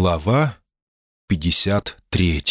Глава 53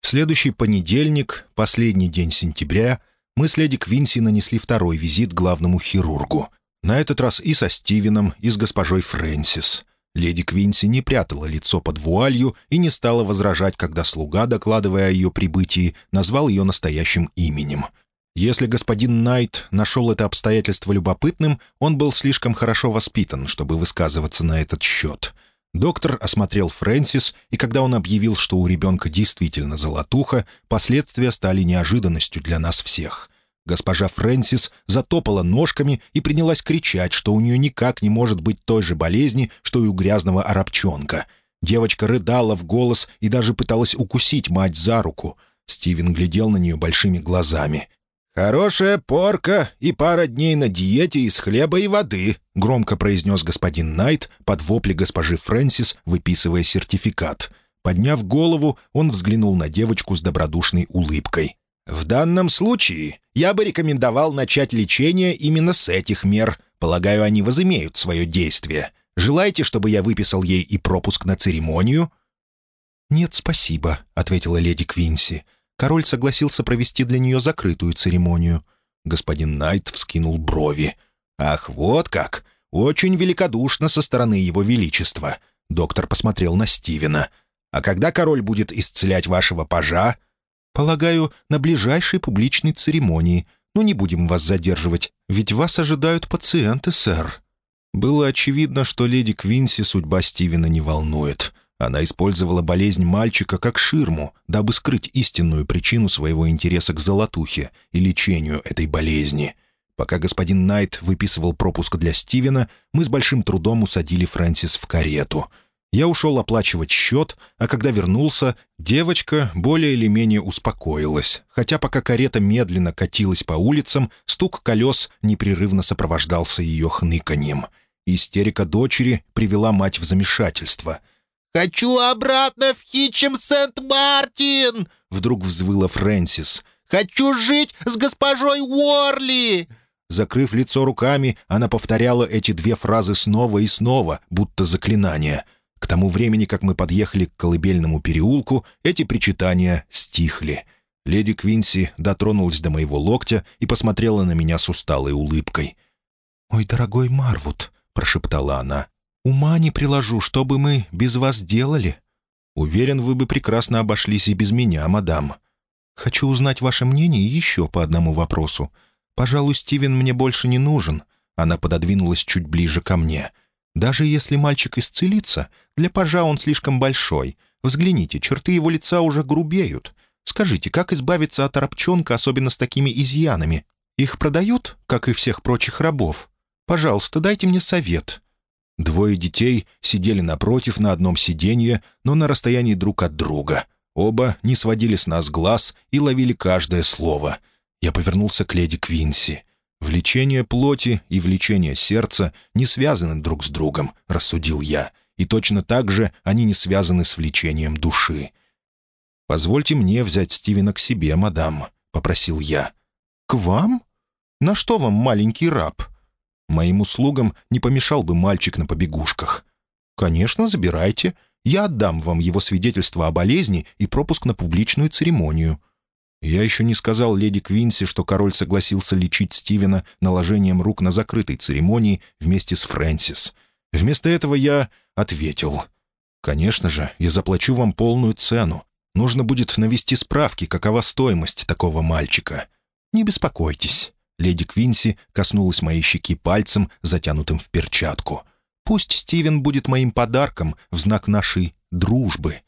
В следующий понедельник, последний день сентября, мы с леди Квинси нанесли второй визит главному хирургу. На этот раз и со Стивеном, и с госпожой Фрэнсис. Леди Квинси не прятала лицо под вуалью и не стала возражать, когда слуга, докладывая о ее прибытии, назвал ее настоящим именем — если господин Найт нашел это обстоятельство любопытным, он был слишком хорошо воспитан, чтобы высказываться на этот счет. Доктор осмотрел Фрэнсис, и когда он объявил, что у ребенка действительно золотуха, последствия стали неожиданностью для нас всех. Госпожа Фрэнсис затопала ножками и принялась кричать, что у нее никак не может быть той же болезни, что и у грязного арабчонка. Девочка рыдала в голос и даже пыталась укусить мать за руку. Стивен глядел на нее большими глазами. «Хорошая порка и пара дней на диете из хлеба и воды», — громко произнес господин Найт под вопли госпожи Фрэнсис, выписывая сертификат. Подняв голову, он взглянул на девочку с добродушной улыбкой. «В данном случае я бы рекомендовал начать лечение именно с этих мер. Полагаю, они возымеют свое действие. Желаете, чтобы я выписал ей и пропуск на церемонию?» «Нет, спасибо», — ответила леди Квинси король согласился провести для нее закрытую церемонию. Господин Найт вскинул брови. «Ах, вот как! Очень великодушно со стороны его величества!» Доктор посмотрел на Стивена. «А когда король будет исцелять вашего пажа?» «Полагаю, на ближайшей публичной церемонии. Но не будем вас задерживать, ведь вас ожидают пациенты, сэр». Было очевидно, что леди Квинси судьба Стивена не волнует. Она использовала болезнь мальчика как ширму, дабы скрыть истинную причину своего интереса к золотухе и лечению этой болезни. Пока господин Найт выписывал пропуск для Стивена, мы с большим трудом усадили Фрэнсис в карету. Я ушел оплачивать счет, а когда вернулся, девочка более или менее успокоилась, хотя пока карета медленно катилась по улицам, стук колес непрерывно сопровождался ее хныканьем. Истерика дочери привела мать в замешательство — «Хочу обратно в Хитчем Сент-Мартин!» — вдруг взвыла Фрэнсис. «Хочу жить с госпожой Уорли!» Закрыв лицо руками, она повторяла эти две фразы снова и снова, будто заклинание. К тому времени, как мы подъехали к колыбельному переулку, эти причитания стихли. Леди Квинси дотронулась до моего локтя и посмотрела на меня с усталой улыбкой. «Мой дорогой Марвуд», — прошептала она, Ума не приложу, что бы мы без вас делали. Уверен, вы бы прекрасно обошлись и без меня, мадам. Хочу узнать ваше мнение еще по одному вопросу. Пожалуй, Стивен мне больше не нужен. Она пододвинулась чуть ближе ко мне. Даже если мальчик исцелится, для пажа он слишком большой. Взгляните, черты его лица уже грубеют. Скажите, как избавиться от арабчонка, особенно с такими изъянами? Их продают, как и всех прочих рабов? Пожалуйста, дайте мне совет. Двое детей сидели напротив на одном сиденье, но на расстоянии друг от друга. Оба не сводили с нас глаз и ловили каждое слово. Я повернулся к леди Квинси. «Влечение плоти и влечение сердца не связаны друг с другом», — рассудил я, и точно так же они не связаны с влечением души. «Позвольте мне взять Стивена к себе, мадам», — попросил я. «К вам? На что вам маленький раб?» Моим услугам не помешал бы мальчик на побегушках. «Конечно, забирайте. Я отдам вам его свидетельство о болезни и пропуск на публичную церемонию». Я еще не сказал леди Квинси, что король согласился лечить Стивена наложением рук на закрытой церемонии вместе с Фрэнсис. Вместо этого я ответил. «Конечно же, я заплачу вам полную цену. Нужно будет навести справки, какова стоимость такого мальчика. Не беспокойтесь». Леди Квинси коснулась моей щеки пальцем, затянутым в перчатку. «Пусть Стивен будет моим подарком в знак нашей дружбы».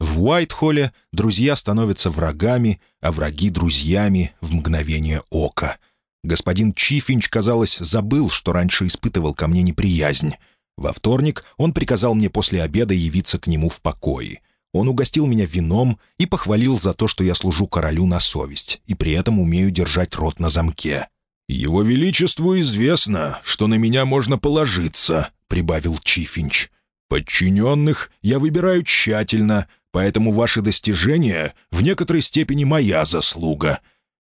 В Уайтхолле друзья становятся врагами, а враги — друзьями в мгновение ока. Господин Чифинч, казалось, забыл, что раньше испытывал ко мне неприязнь. Во вторник он приказал мне после обеда явиться к нему в покое — он угостил меня вином и похвалил за то, что я служу королю на совесть и при этом умею держать рот на замке. «Его Величеству известно, что на меня можно положиться», — прибавил Чифинч. «Подчиненных я выбираю тщательно, поэтому ваши достижения в некоторой степени моя заслуга».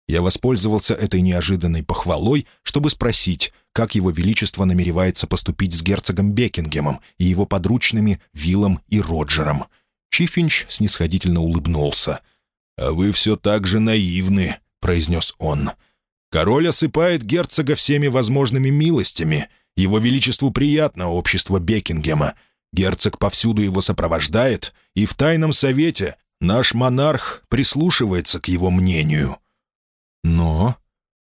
Я воспользовался этой неожиданной похвалой, чтобы спросить, как его величество намеревается поступить с герцогом Бекингемом и его подручными Виллом и Роджером. Чифинч снисходительно улыбнулся. «А вы все так же наивны», — произнес он. «Король осыпает герцога всеми возможными милостями. Его величеству приятно общество Бекингема. Герцог повсюду его сопровождает, и в тайном совете наш монарх прислушивается к его мнению». «Но...»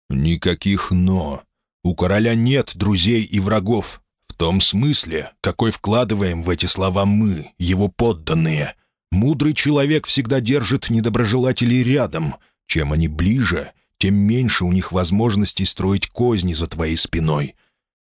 «Никаких «но». У короля нет друзей и врагов. В том смысле, какой вкладываем в эти слова мы, его подданные. Мудрый человек всегда держит недоброжелателей рядом. Чем они ближе, тем меньше у них возможностей строить козни за твоей спиной.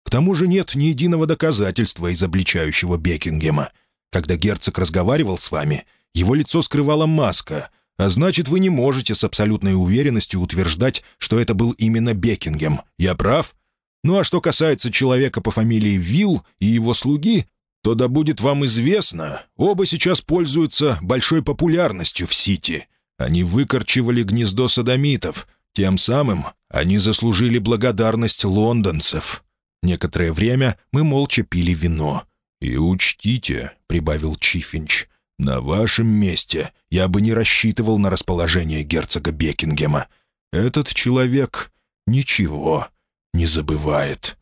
К тому же нет ни единого доказательства изобличающего Бекингема. Когда герцог разговаривал с вами, его лицо скрывала маска, а значит, вы не можете с абсолютной уверенностью утверждать, что это был именно Бекингем. Я прав? Ну а что касается человека по фамилии Вилл и его слуги, то да будет вам известно, оба сейчас пользуются большой популярностью в Сити. Они выкорчевали гнездо садомитов, тем самым они заслужили благодарность лондонцев. Некоторое время мы молча пили вино. «И учтите», — прибавил Чифинч, — «на вашем месте я бы не рассчитывал на расположение герцога Бекингема. Этот человек ничего не забывает.